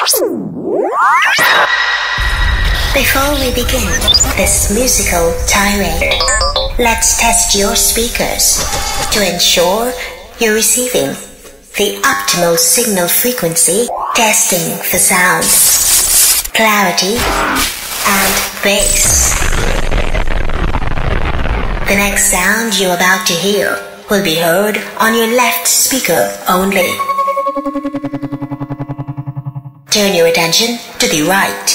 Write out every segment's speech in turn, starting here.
Before we begin this musical tirade, let's test your speakers to ensure you're receiving the optimal signal frequency, testing for sound, clarity, and bass. The next sound you're about to hear will be heard on your left speaker only. Turn your attention to the right.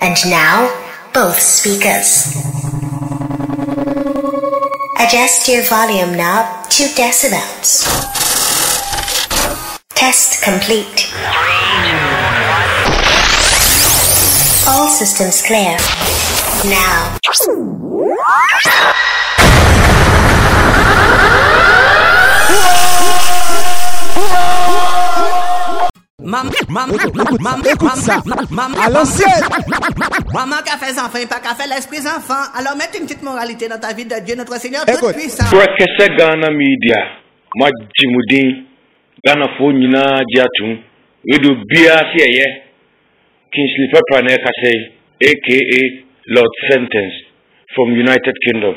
And now, both speakers. Adjust your volume knob to decibels. Test complete. All systems clear. Now. Maman, maman, maman, maman, maman, à l'ancienne. Maman, café enfants, pas café l'esprit enfant. Alors, mettre une petite moralité dans ta vie de Dieu, notre Seigneur, tout puissant. Quoi que c'est Ghana Media, moi, Jimoudin, Ghana Fonina, Diatou, Redo Bia, Sieye, Kingsley Pepane, Kasey, aka Lord Sentence, from United Kingdom.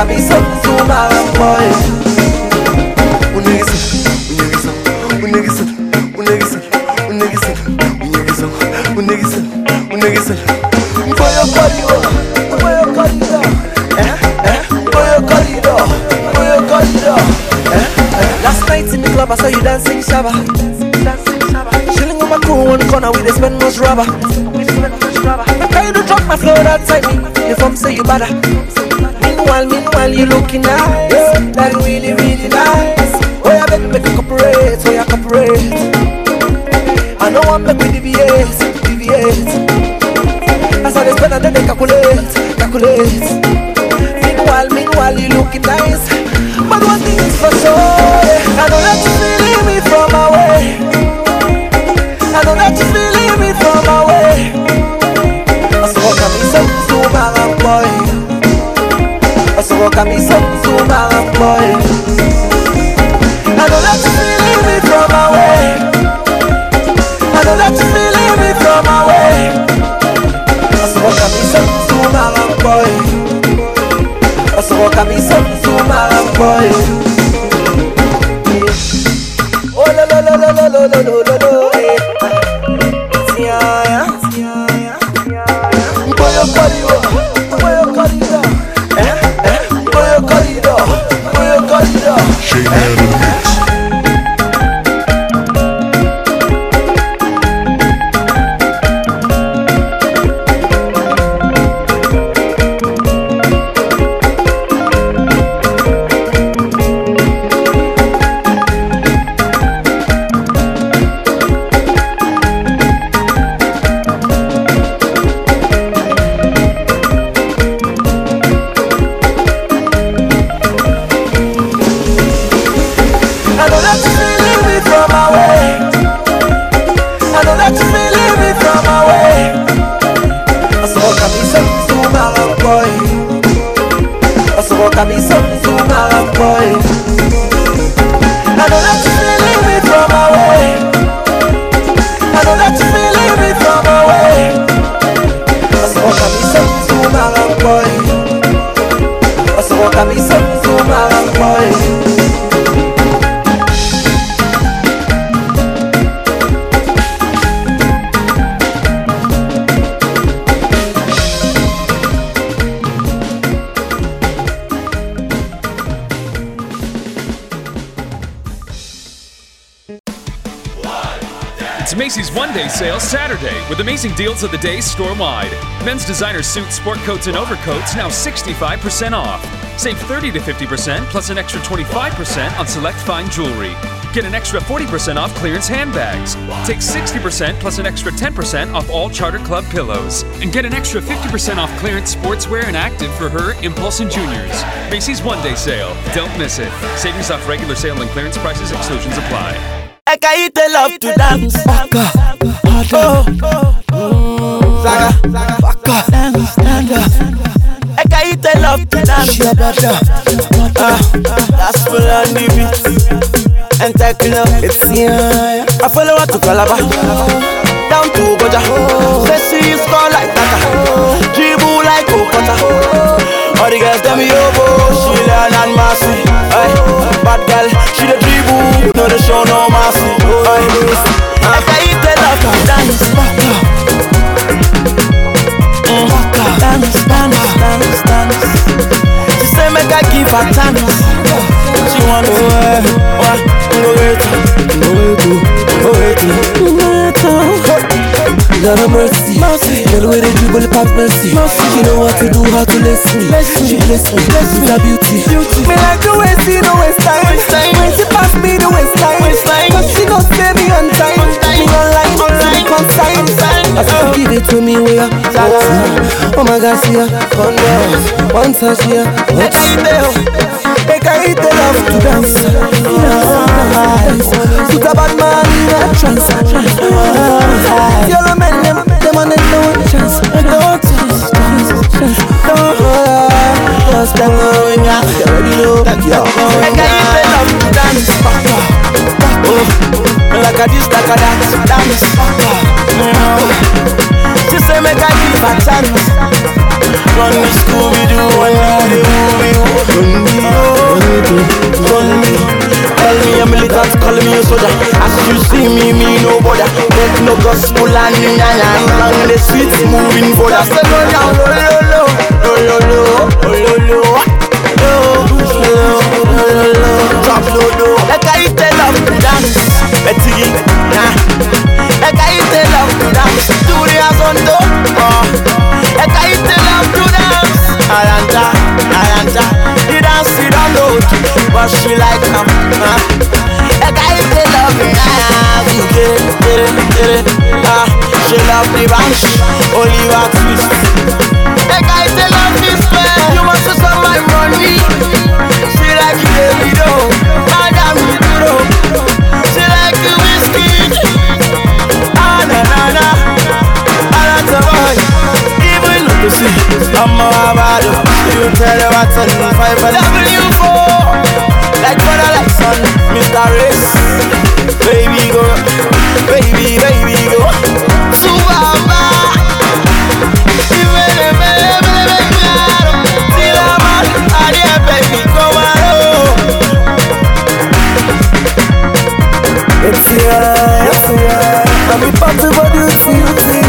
To my boy. Eh eh. Eh. Last night in the club I saw you dancing shabba. Chilling with my crew one corner, we dey spend much rubber. I you to drop my flow outside me. If say you better. Meanwhile, meanwhile, you looking nice, like really, really nice. Oh yeah, baby, make you cooperate, oh yeah, cooperate. I know I'm make we deviate, deviate. I dey spend and then they calculate, calculate. To my boy. I know that you feeling me from away. I know that you feeling me from away. I saw to my boy. I saw to my boy. Oh la la la la la la la la with amazing deals of the day store wide. Men's designer suits, sport coats, and overcoats now 65% off. Save 30 to 50% plus an extra 25% on select fine jewelry. Get an extra 40% off clearance handbags. Take 60% plus an extra 10% off all Charter Club pillows. And get an extra 50% off clearance sportswear and active for her, Impulse, and Juniors. Macy's One Day Sale. Don't miss it. Savings off regular sale and clearance prices, exclusions apply. Ekaite love to dance. Baka, oh, Zaga, baka, dance, dance. Ekaite love to dance. Ah, that's for on the beat. And techno, it's yeah. I follow her to Calabar, down to Goja. Say make I give her chance. She want to uh, uh, go wait, go wait, go. Lord of mercy, mercy. Girl with a dribble past mercy. mercy. She know what to do, how to bless me. Bless she bless me, bless me. With beauty. beauty. Me like the way she the waist time. When she pass me the waist line. Cause she don't stay me on time. Me online, online, consign. I said, give it to me, where? Oh, oh my God, see ya. One dance, one touch, yeah. Make Eat the Make love to dance. Put a bad man in a trance. Yellow men, them, them on the no chance. No chance, chance, no. Cause them going out, you already know. Make I eat the love to dance. Oh, like a this, like a that, dance. She say make I give her chance. Run me Scooby Doo and you the. Run me, run me. Call me a militant, call me a soldier. As you see me, me no bother. Make no gospel and na na na. the sweet moving. Just a go down, lo lo lo, lo lo lo, lo lo lo, Betty, nah. Like I love to dance. Do the azonto, oh. Aranta. The dance she don't know but she like them. Huh? Like I eat the love to dance. You get it, get it. Ah, she love the ranch, Oliver twist. Like I eat the love way. You must have my money. She like Davido. To see. You tell her what's on five and W4. Like brother, like son. Mr. Race. Baby go. Baby, baby go. Subaba. It's. I'm a party for duty.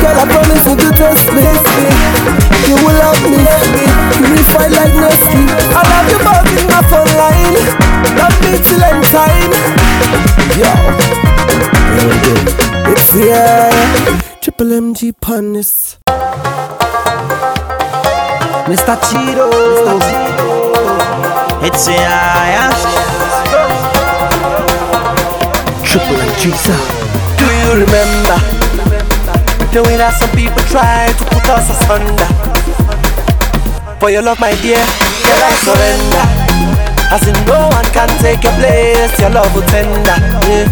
Girl, I promise you to trust me. You will love me. Fight like Nestle. I love you both in my phone line. Love me till end time. Yo. It's yeah. Triple MG Punis. Mr. Cheeto. It's yeah. Triple MG, sir. Do you remember way that some people try to put us asunder? For your love, my dear, girl, I surrender. As in, no one can take your place. Your love will tender. Yeah,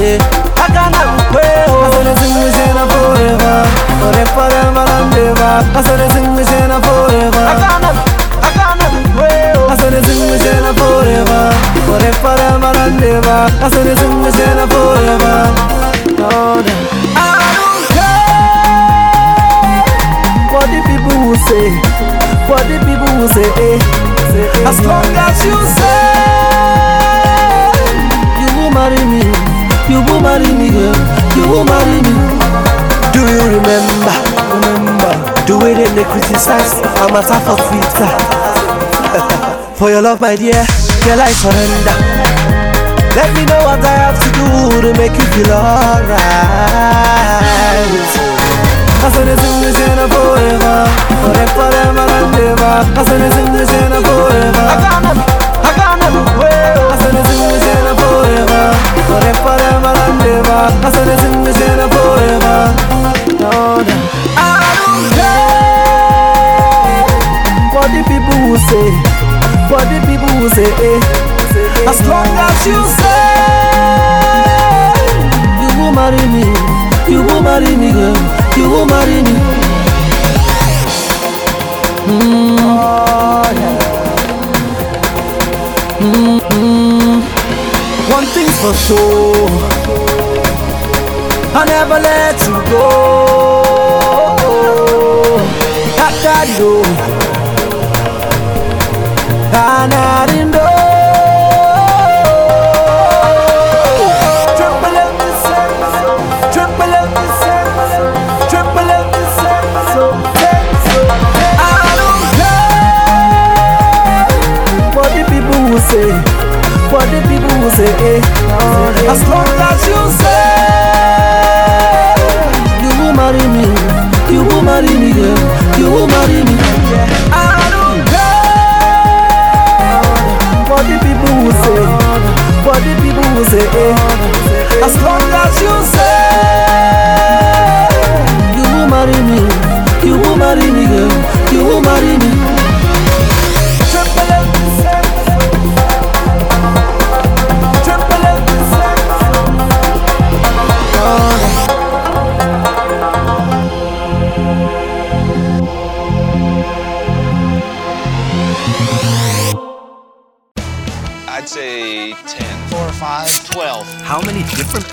yeah. I can't pray. Oh. I saw the thing we say na forever, forever, forever and ever. I the thing we say na forever. I can't, I can't pray. Oh. I the thing we say na forever, forever, forever and ever. I saw the thing we say na forever. Oh, no. I don't care What the people will say, what the people will say, eh, say eh. as long as you say you will marry me, you will marry me, you will marry me. Do you remember? Remember the way them they criticize a matter for Twitter? for your love, my dear, girl, I surrender. Let me know what I have to do to make you feel alright. A forever, forever, forever and ever. Forever. I forever, forever, forever forever. The people say, what the people say. Eh. As long as you say you will marry me, you will marry me, girl, you marry me. Mm. One thing's for sure, I never let you go. I got you. I'm not say. Eh? As long as you say, you will marry me, you will marry me, girl, you will marry me. I don't care what the people will say, what the people will say. Eh? As long as you say, you will marry me, you will marry me, girl, you will marry me.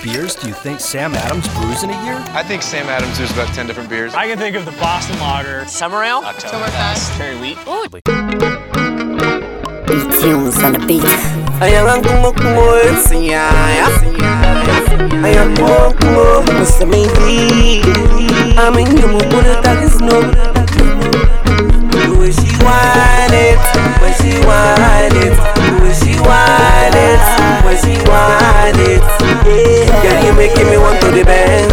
Beers do you think Sam Adams brews in a year? I think Sam Adams brews about 10 different beers. I can think of the Boston Lager, Summer Ale, Oktoberfest, Cherry Wheat. Beat tunes on the beat. I am como como esse ai I am como como você me vi I'm in you but that is no The she whine it When she whine it The she whine it when she whine it. Girl, you making me want to the bang.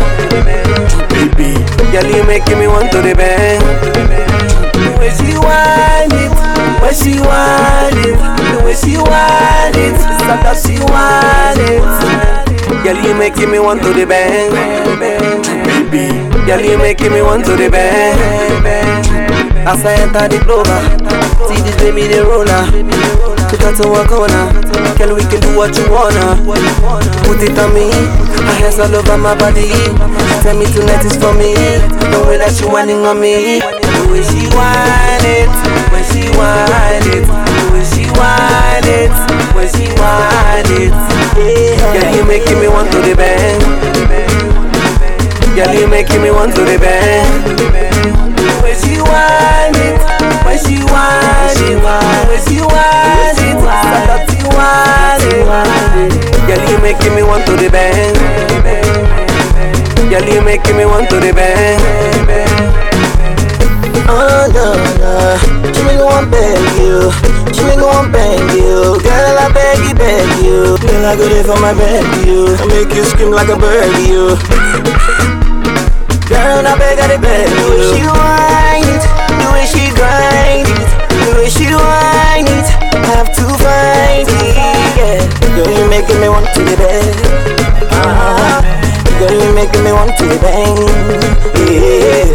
Baby. Girl, you making me want to the bang. The way she whine it, when she whine it, the way she whine it, like she whine it. Girl, you making me want to the bang. Baby. Girl, you making me want to the bang. As I enter the clover, ah, see this baby the roller. Ah. Took her to a corner. Girl, we can do what you wanna. Put it on me. Her hands all over my body. Tell me tonight is for me. The way that she whining on me. The way she whine it. When she whine it. The way she whine it. When she whine it. Yeah. Girl, you making me want to the bang. Girl, you making me want to the bang. When she whine when she whine it, when she whine it, stop she whine it. Girl, you making me want to the bang. Girl, you making me want to the bang. Oh no no, she make me want beg you, she make me want bang you. Girl, I beg you, beg you. Girl, I go there for my beg you, I make you scream like a bird you. Girl, I beg, I beg way she whine she grind it The way she whine it, I have to find it, yeah Girl, you making me want to be bed uh-huh. Girl, you making me want to bang, yeah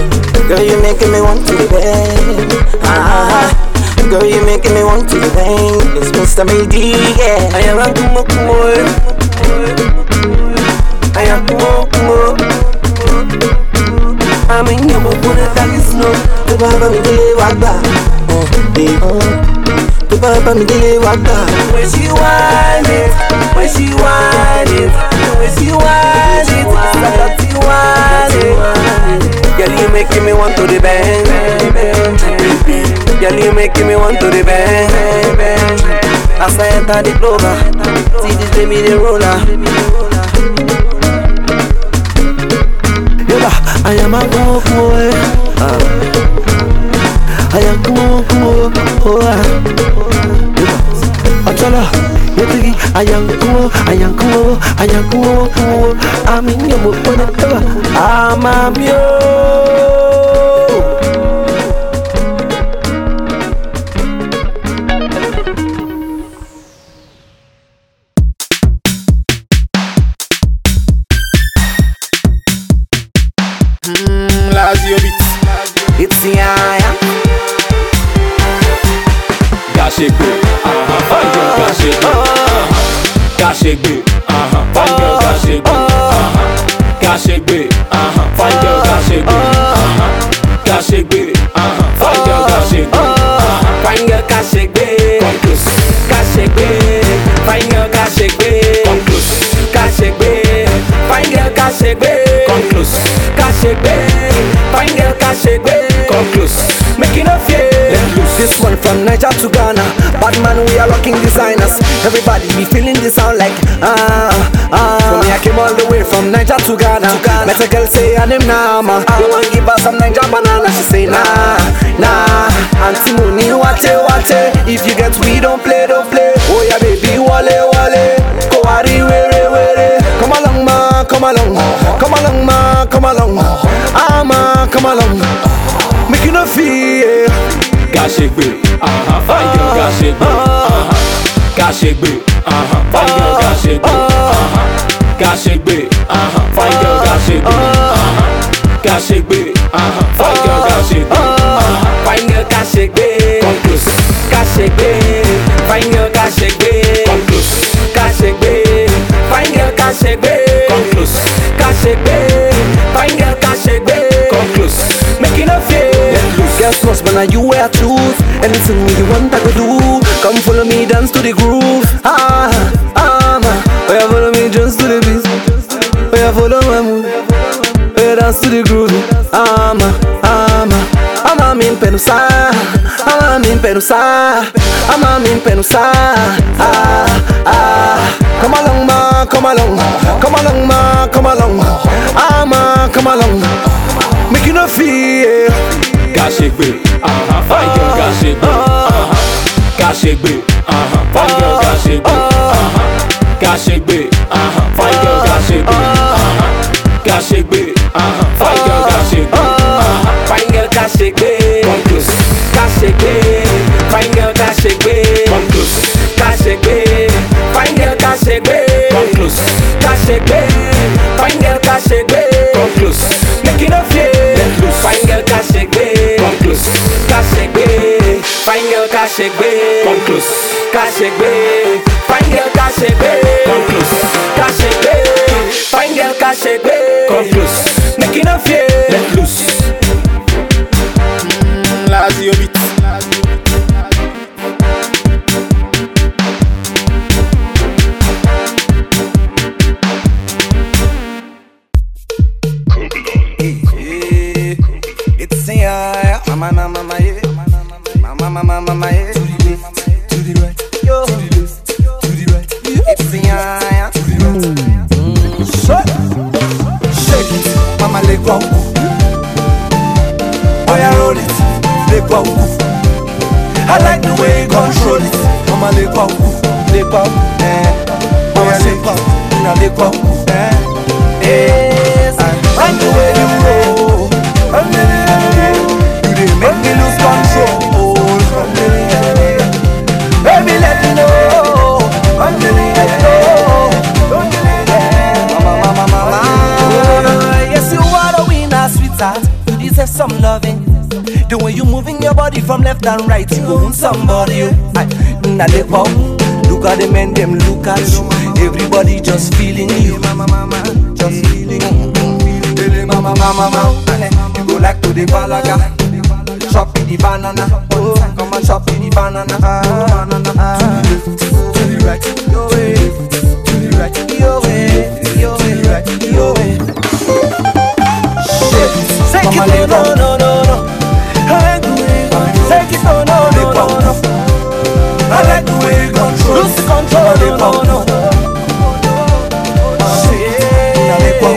Girl, you making me want to bang, uh-huh. Girl, you making me want to bang It's Mr. Mady, yeah I am a kumo kumo I am kumo àmì yẹn mo kún ní talisno tó bá bá mi délé wá gbà. tó bá bá mi délé wá gbà. when she whine it when she whine it when she whine it saka ti whine it. girl you making me want to the bang. girl you making me want to the bang. as I enter the clover see this baby the roller. I am a go boy. I am go go. Oh, Achala, yetigi ayankumo, kumo. Aminyo mo pone eba, Everybody be feeling the sound like ah ah. For me, I came all the way from Niger to Ghana. Met a girl say her name Nama. You want give her some Niger banana? She say nah nah. Auntie Mooney, wate wate. If you get we don't play, don't play. Oh yeah, baby, wale wale. Go worry, were were. Come along, ma, come along. Come along, ma, come along. Ah ma, come along. Make you no fear. gashegbe, uh-huh, fine girl, gashegbe, uh-huh, gashegbe, uh-huh, fine girl, gashegbe, uh-huh, gashegbe, uh-huh, fine girl, gashegbe, uh-huh, gashegbe, uh-huh, fine girl, gashegbe, uh-huh, Fine girl kashegbe, come close, kashegbe. Fine girl kashegbe, come close, kashegbe. Fine girl kashegbe, come close, kashegbe. Fine girl kashegbe, come close, make it no fear. Guess what, man? Now you wear truth. Anything you want, I go do. Come follow me, dance to the groove. Ah, ah. Oh, yeah, follow me, dance to the beat. Oh, yeah, follow my mood. Oh, yeah, dance to the groove. Ah, ah, man. I'm a min penusa, I'm a min penusa, I'm a min penusa. Ah, ah. Come along, ma, come along, come along, ma, come along. Ah, ma, come along. Make you no fear. gashegbe, uh-huh, fine girl, gashegbe, uh-huh, gashegbe, uh-huh, fine girl, gashegbe, uh-huh, gashegbe, uh-huh, fine girl, gashegbe, uh-huh, gashegbe, uh-huh, fine girl, gashegbe, uh-huh, Fine kashegbe, come close, kashegbe. And right, you own somebody. I, now they pop. Look at the men, them look at you. Everybody just feeling you. Mama, mama, just feeling you. Mama, mama, mama, you go like to the balaga. Chop in the banana, oh, come and chop in the banana. Ah, banana, ah. To the left, to the right, your way. To the right, your way, your way, right, your way. Shit, take it, no, Mama dey bow down. Una dey bow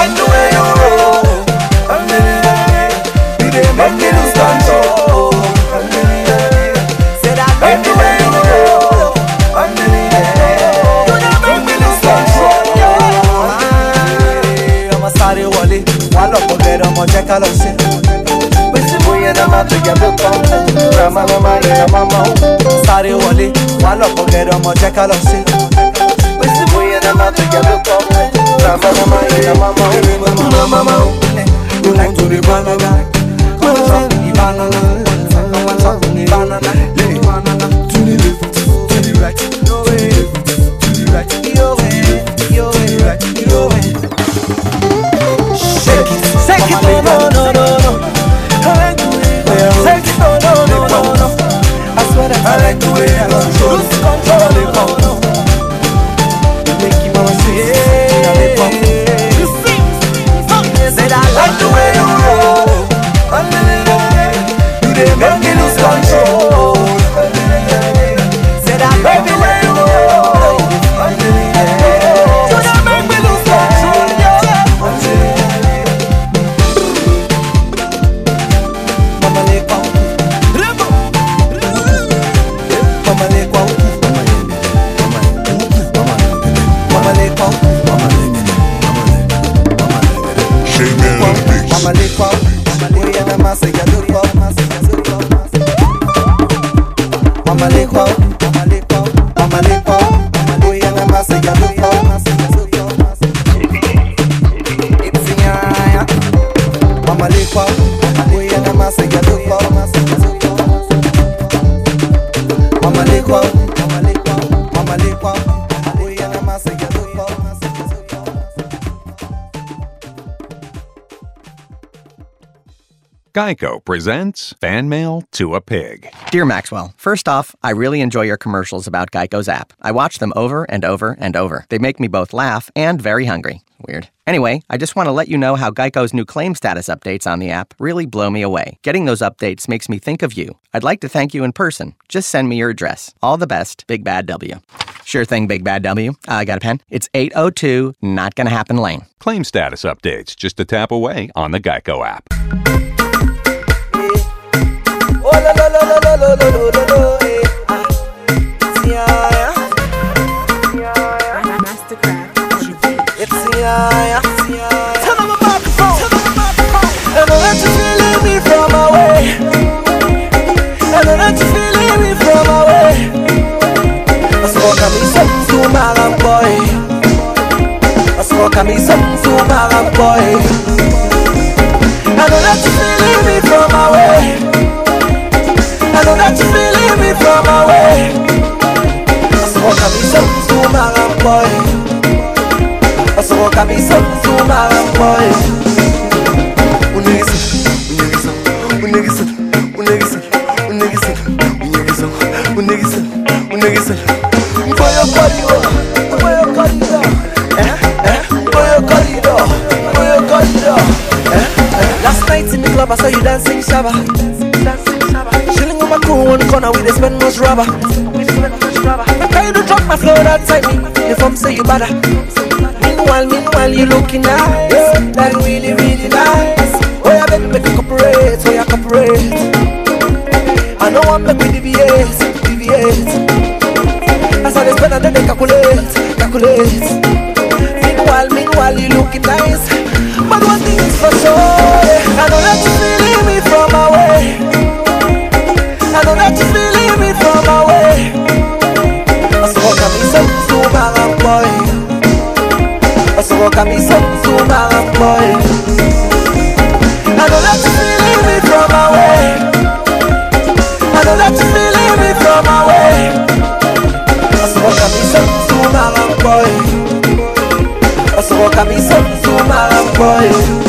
I don't way you roll. I like the way you roll. You dey mama tuya mẹ́kọ̀ọ́ rama mama ìrà mama o. sáré wọlé wà lọ́pọ̀ gẹ̀rẹ́ ọmọ jẹ́ ká lọ sí. pèsè bóyá mama tuya mẹ́kọ̀ọ́ rama mama ìrà mama o. mama mama o. you like to dey banana. one drop the banana. one drop the banana. lay banana. to the left to the right. to the left to the right. yo way yo way yo way. forever. Lose control, they make wanna say. You I like the way you roll. They make Geico presents Fan Mail to a Pig. Dear Maxwell, first off, I really enjoy your commercials about Geico's app. I watch them over and over and over. They make me both laugh and very hungry. Weird. Anyway, I just want to let you know how Geico's new claim status updates on the app really blow me away. Getting those updates makes me think of you. I'd like to thank you in person. Just send me your address. All the best, Big Bad W. Sure thing, Big Bad W. I Uh, got a pen. It's 802 Not Gonna Happen Lane. Claim status updates just a tap away on the Geico app. I smoke a me some, so my boy. I don't have to feel it I know that you believe me from away. Soko kabisa mzuma boy. Soko kabisa mzuma boy. Unigisa, unigisa, unigisa, unigisa, unigisa, unigisa, unigisa, unigisa. Boyo korido, boyo korido, eh eh. Mboyo oh, korido, mboyo oh. korido, oh, eh? eh. Last night in the club I saw you dancing shaba one corner we dey spend much rubber. I try to drop my flow time me. If I'm say you better. Meanwhile, meanwhile you looking nice, like really really nice. Oh yeah, baby, make you cooperate, oh yeah, cooperate. I know I'm make we deviate, deviate. I dey spend and then they calculate, calculate. Meanwhile, meanwhile you looking nice, but one thing is for sure, I know that you feeling know that you still me from my way. Asoko kabisa mzuma boy. Asoko kabisa mzuma boy. I know that you still me from my way. I know that you still me from my way. Asoko kabisa mzuma boy. Asoko kabisa mzuma boy.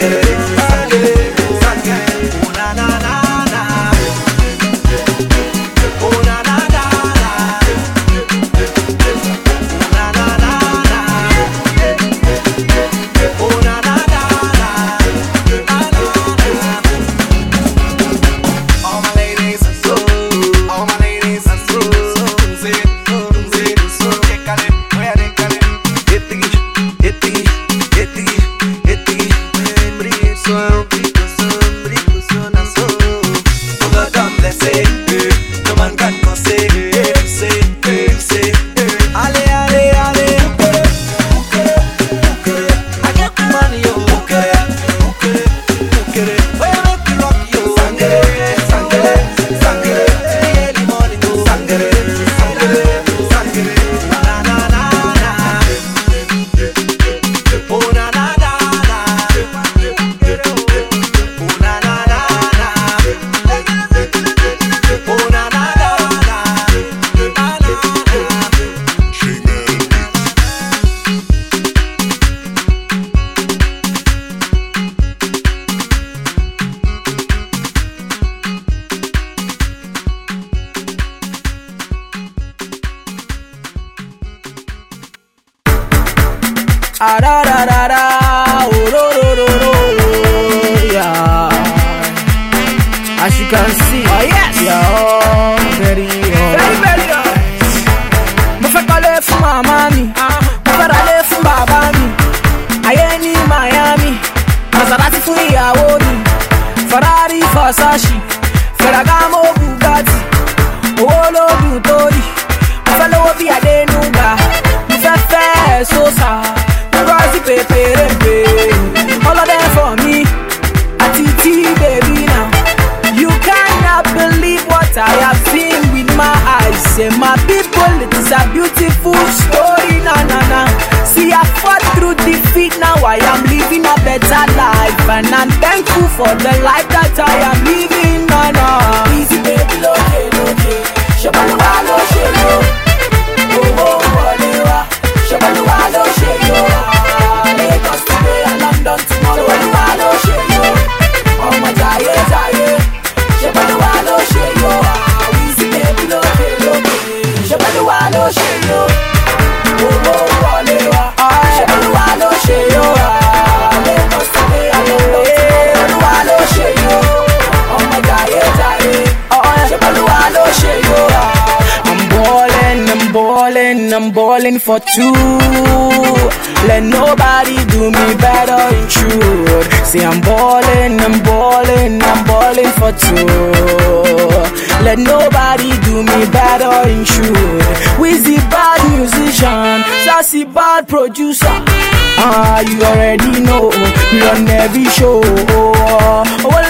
yeah. níyàwó ni. Ferrari Versace Ferragamo Bugatti. Owó ló dùn tó rí. Mo fẹ́ lówó bí Adénúgà. Mo fẹ́ fẹ́ Sosa. Rọ́ọ̀sì pèpèrèpè ọlọ́dẹ fọ̀ mi àti tí bèbí náà. You cannot believe what I have seen with my eyes. Say my people it is a beautiful story. Na na na. See ya. feet now I am living a better life. And I'm thankful for the life that I am living, no, no Easy baby, lo, okay, okay Shabaluwa, lo, shelo For two. Let nobody do me better in truth. See, I'm balling, I'm balling, I'm balling for two. Let nobody do me better in truth. Wizzy bad musician, sassy bad producer. Ah, you already know, we on every show. Oh,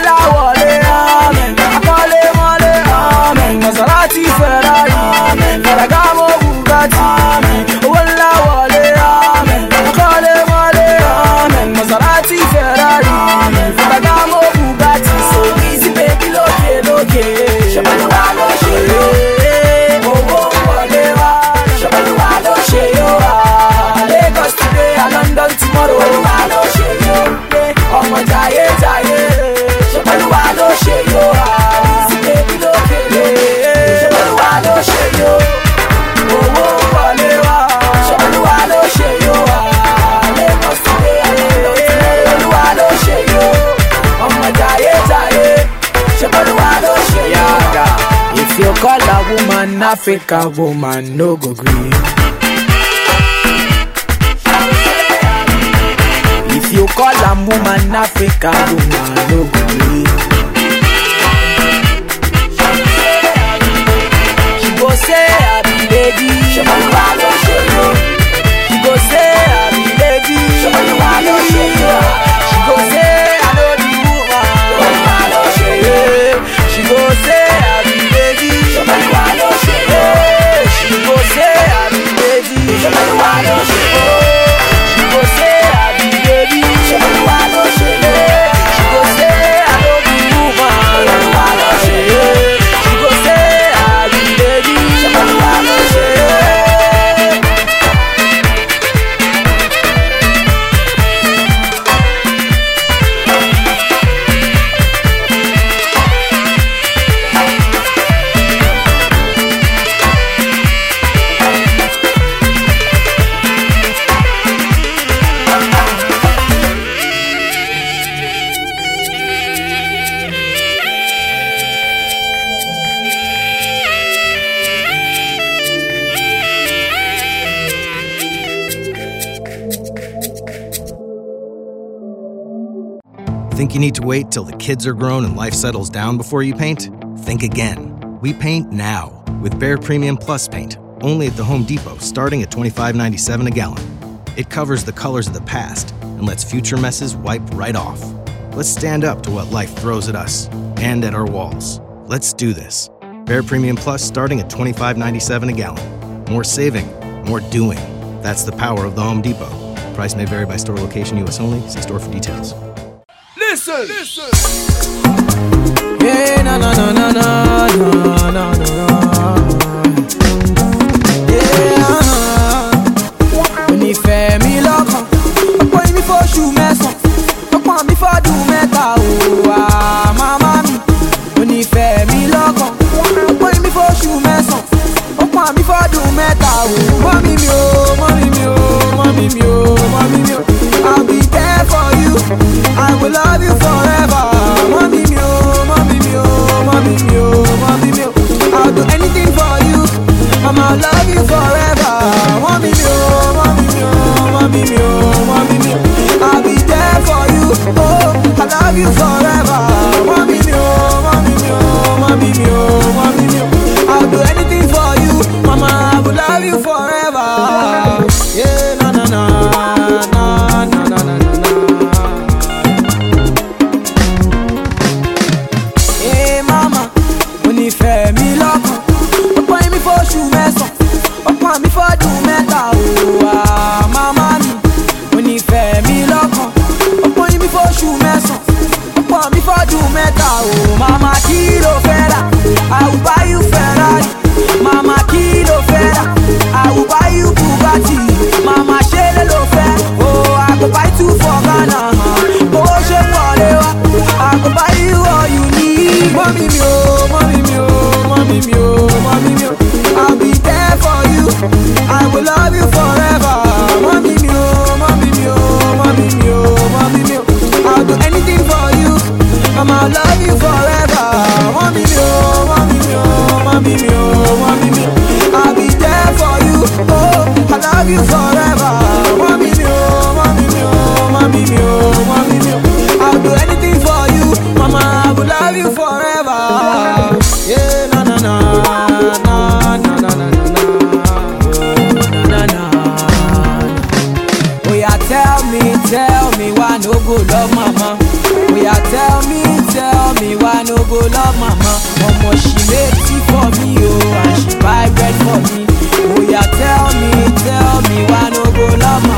la, wale, amen. Akale, male, amen. Maserati, Ferrari. Ferragamo, Bugatti, woman Africa woman, no go green. If you call a woman Africa woman, no go green. She go say I be lady. She go say I be lady. She go say Think you need to wait till the kids are grown and life settles down before you paint? Think again. We paint now with Behr Premium Plus paint, only at the Home Depot, starting at $25.97 a gallon. It covers the colors of the past and lets future messes wipe right off. Let's stand up to what life throws at us and at our walls. Let's do this. Behr Premium Plus starting at $25.97 a gallon. More saving, more doing. That's the power of the Home Depot. Price may vary by store location, U.S. only. See store for details. Listen, listen. Yeah, na na na na na na na na. Yeah. Mi lọ́kàn, ọ̀pọ̀ ìmí fóṣù mẹ́sàn-án, ọ̀pọ̀ mi fọ́dún mẹ́ta o, wà màmá mi. Onífẹ́ mi lọ́kàn, ọ̀pọ̀ ìmí fóṣù mẹ́sàn-án, ọ̀pọ̀ mi fọ́dún mẹ́ta o. Mọ́mí mi o, mọ́mí mi o, mọ́mí mi o, mọ́mí mi o. I'll be there for you, to love you forever. Mommy me oh, mommy me oh, mommy me. Oh, oh. I'll do anything for you. Mama, love you forever. Mommy me oh, mommy me oh, mommy me. Oh, I'll be there for you. Oh, I love you. love you forever. Mommy me oh, mommy me oh, mommy me oh, mommy me oh. I'll mama. I will love you forever. Yeah, na na na na na na na na na na. Oh yeah, tell me, tell me why no go love mama. Oh yeah, tell me, tell me why no go love mama. Omo she make tea for me oh, and she buy bread for me. Oh yeah, tell tell me why no go love mama.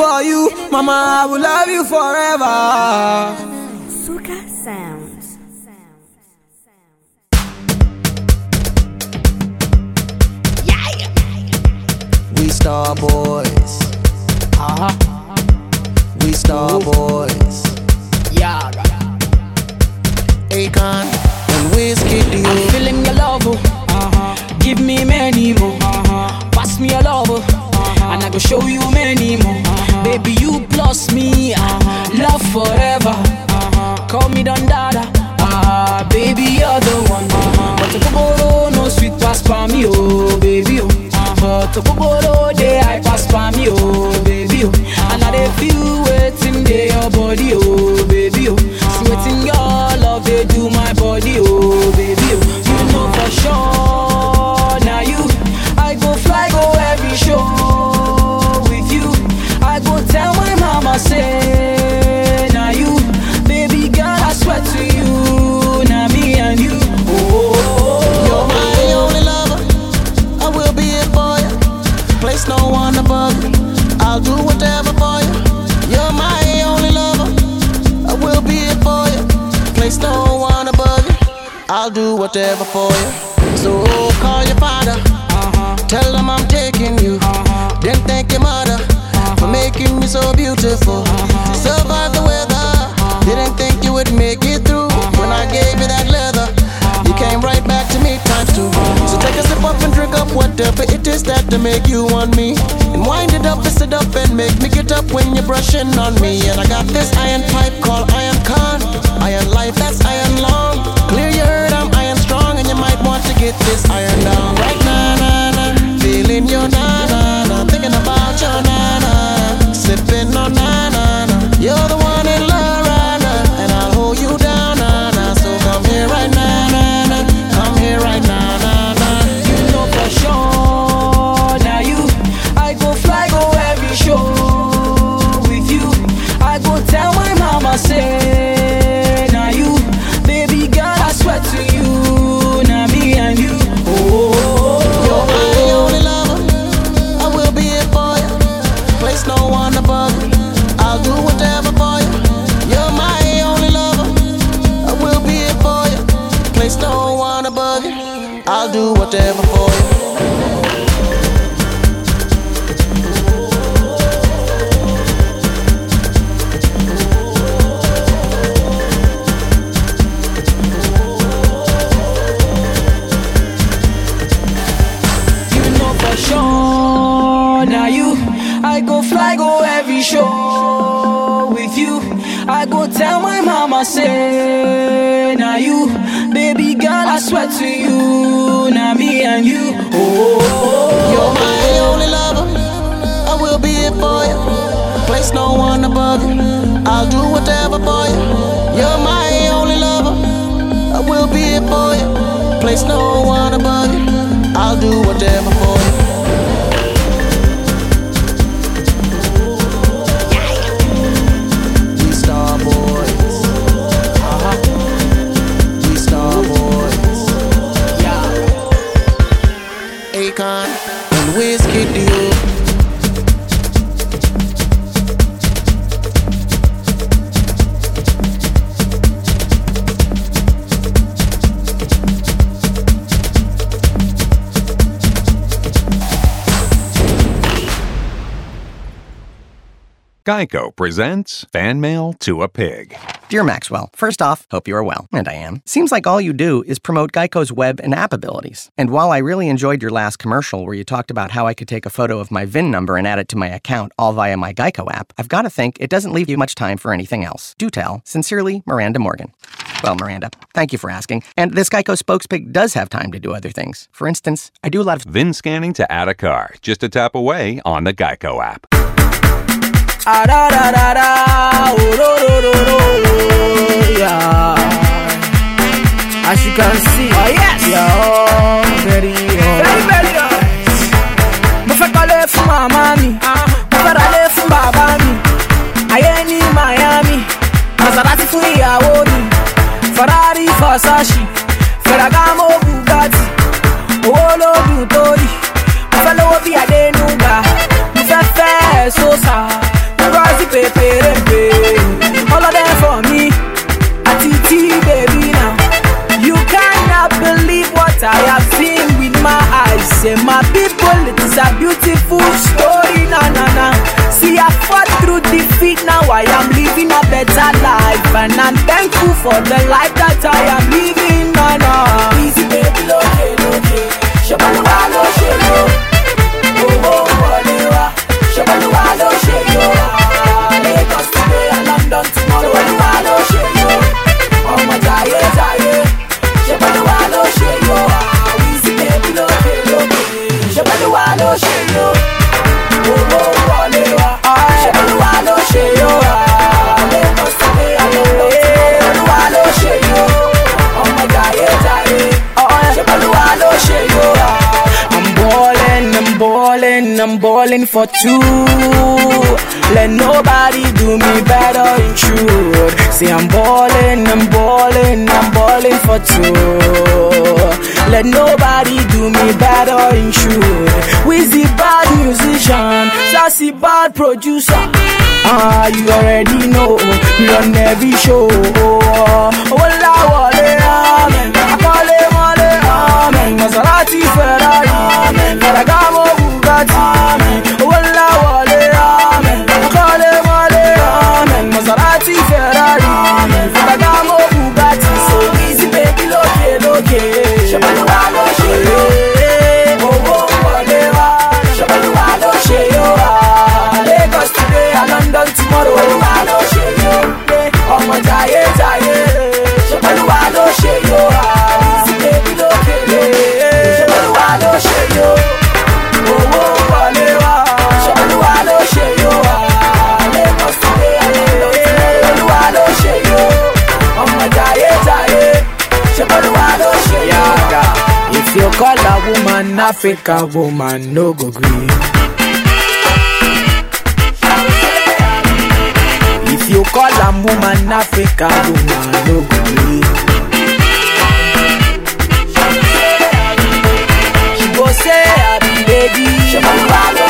For you. Mama, I will love you forever. Suka Sounds. We star boys. Uh huh. We star boys. Yeah. Akon and Whiskey D. I'm feeling your love, oh. uh-huh. Give me many more. Uh-huh. Pass me a love, oh. uh-huh. and I go show you many more. Uh-huh. Baby, you plus me, uh-huh. love forever. Call me Don Dada, uh, baby, you're the one. But the Koboro no sweet pass for me, oh baby, oh. But the Koboro they I pass for me, oh baby, oh. And I they feel waiting there your body, oh baby, oh. Sweating your love, they do my body, oh baby, oh. You know for sure, whatever for you. So call your father. Tell them I'm taking you. Then thank your mother for making me so beautiful. Survive the weather. Didn't think you would make it through when I gave you that leather. You came right back to me times two. So take a sip up and drink up whatever it is that to make you want me. And wind it up, fist it up, and make me get up when you're brushing on me. And I got this iron pipe called Iron Con. Iron life, that's iron long. Clear your get this iron down. Right now, nah, nah. Feeling your na na na. Thinking about your na na. Sipping on na na na. You're the no one Geico presents Fan Mail to a Pig. Dear Maxwell, first off, hope you are well, and I am. Seems like all you do is promote Geico's web and app abilities. And while I really enjoyed your last commercial where you talked about how I could take a photo of my VIN number and add it to my account all via my Geico app, I've got to think it doesn't leave you much time for anything else. Do tell. Sincerely, Miranda Morgan. Well, Miranda, thank you for asking. And this Geico spokespig does have time to do other things. For instance, I do a lot of VIN scanning to add a car, just a tap away on the Geico app. Da, da, da, da, oh, ro, ro, ro, ro, yeah. As you can see, oh yes, yeah, very, very, very nice. Mo fẹ́ kọ́lé fún màmá mi, mo fẹ́ ralé fún bàbá mi. Ayé ní Miami, Maserati fún ìyàwó mi. Ferrari, Versace, Ferragamo, Bugatti. Owó ló dùn tó yìí, mo fẹ́ lówó bí Adénúgà. Mo for two. Let nobody do me better in truth. See, I'm ballin', I'm ballin', I'm ballin' for two. Let nobody do me better in truth. Wizzy bad musician, sassy bad producer. Ah, you already know, we on every show. Oh, Africa woman, no go green. If you call a woman Africa woman, no go green. She go say I be lady.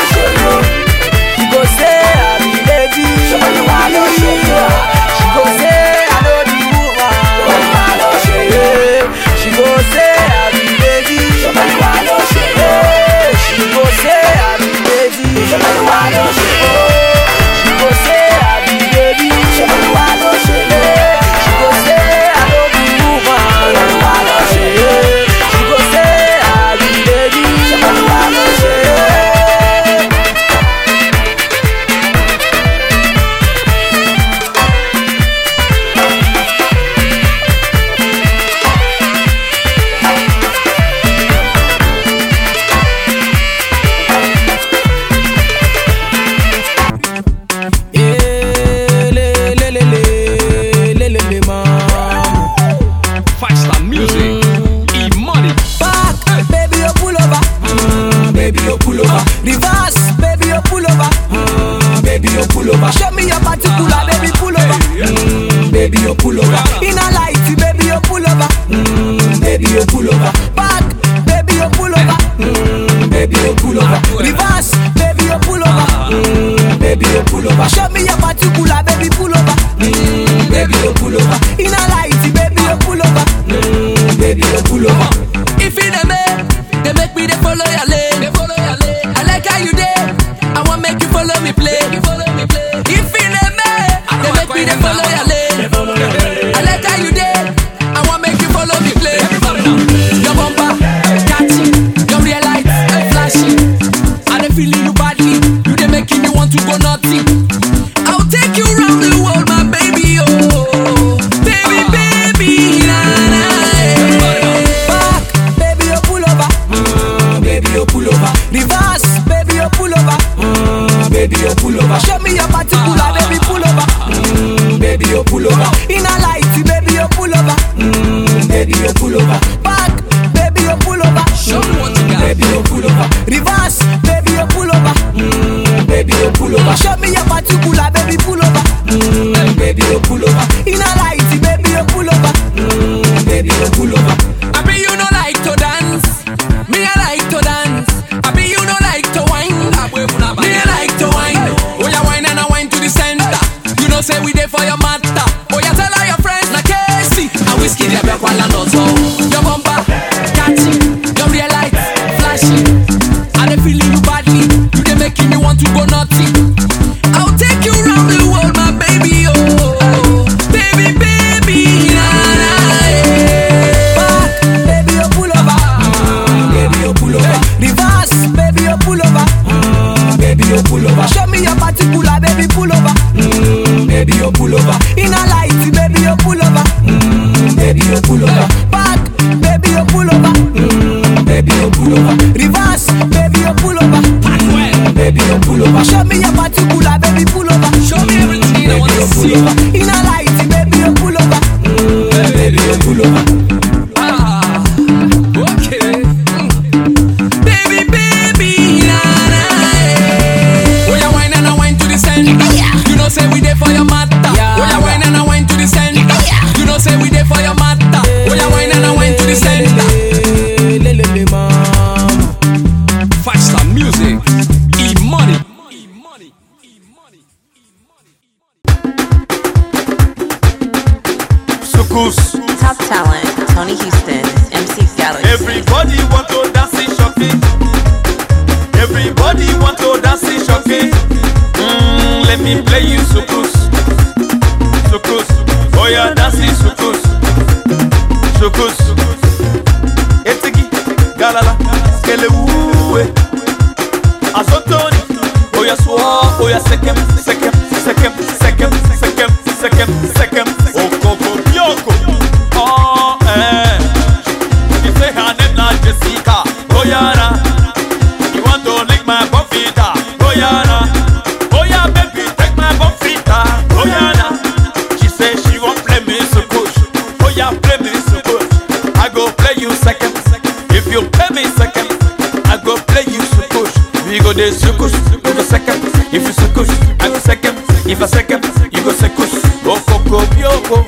We go the sukush, you go second. If you sukush, I go second. If I second, you go sekush. Oh, koko, bioko.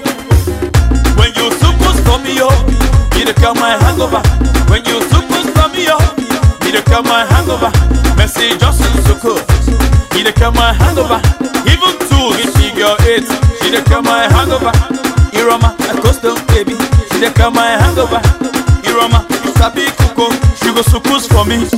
When you suppose for me, yo, you dey cure my hangover. When you suppose for me, yo, you dey cure my hangover. Mercy Johnson Soko, you dey cure my hangover. Even two, we figure eight, she dey cure my hangover. Iroma, a custom baby, she dey cure my hangover. Iroma, you sabi kuko, she go sukus for me.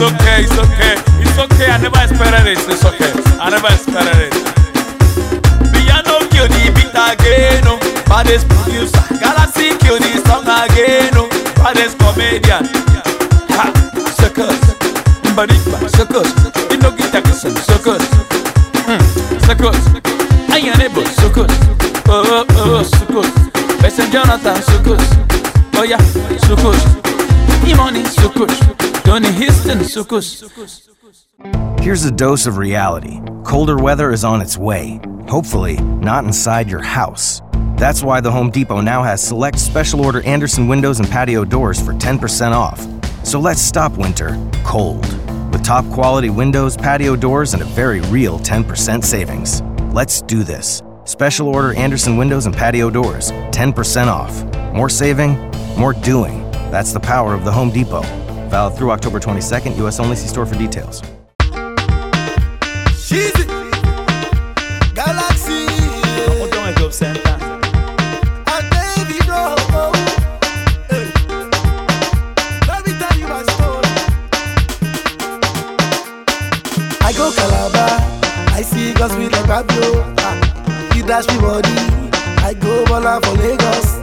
It's okay, it's okay. It's okay, I never expected it. It's okay. I never expected it. Piano kill the beat again, oh. Baddest producer. Galaxy kill the song again, oh. Baddest comedian. Ha, circus. Mbadikba, circus. Inogi Jackson, circus. Hmm, circus. Ayanebo, circus. Oh, oh, oh, circus. Besson Jonathan, circus. Here's a dose of reality. Colder weather is on its way. Hopefully, not inside your house. That's why the Home Depot now has select special order Andersen windows and patio doors for 10% off. So let's stop winter cold with top quality windows, patio doors, and a very real 10% savings. Let's do this. Special order Andersen windows and patio doors, 10% off. More saving, more doing. That's the power of the Home Depot. Valid through October 22nd, US only. See store for details. You. I go Calabar. I see girls with like Pablo. Ah, He dash me body. I go for Lagos.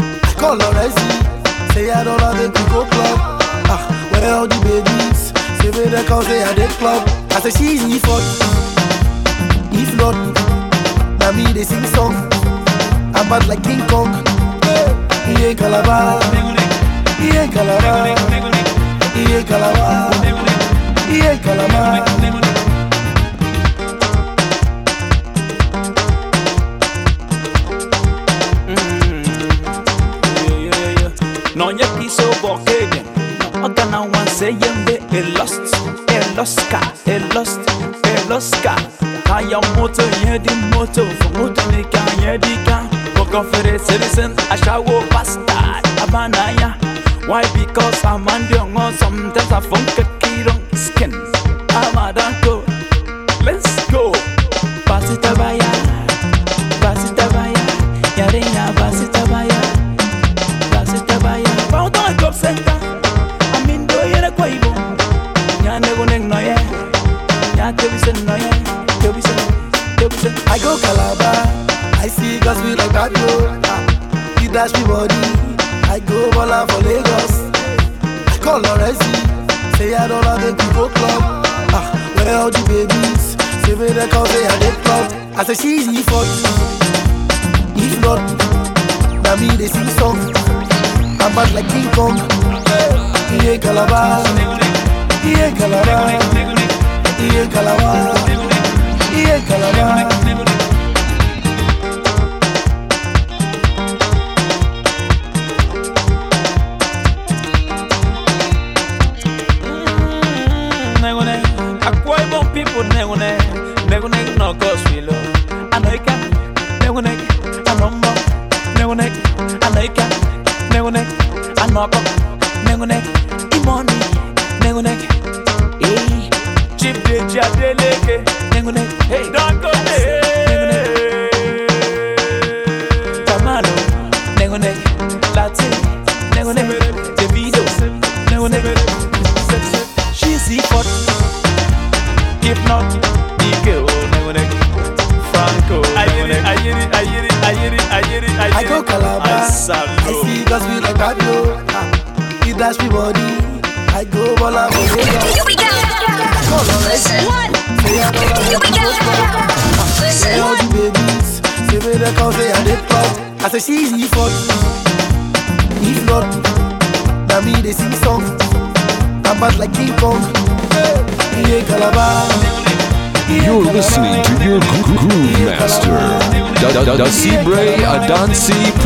I call her I see. Say I don't to go club. Ah, where the babies? Say me they call say I did club. I say she's if not, if not, now they sing song. I'm bad like King Kong. He ain't Calabar. He ain't Calabar. He ain't Calabar. He ain't Calabar. No nye piso bokegen Ogana wan se yembe e lost E lost ka E lost E lost ka Kaya moto yedi moto For moto ni ka yedi ka Boko fere citizen Ashawo bastard Abanaya Why? Because I'm the on oh, Sometimes I funk a kirong skin. I'm a danko Let's go. Basita baya Basita Calabar. I see girls with like that yo. Ah, He dash me body. I go balla for Lagos. I call her I see. Say I don't have to go club. Ah, where all the babies? Say me they call say I did club. I say she's if not, if not, now me they sing song. I'm bad like King Kong. Ain't Calabar. Ain't Calabar. Ain't Calabar. Ain't Calabar.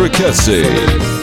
Groove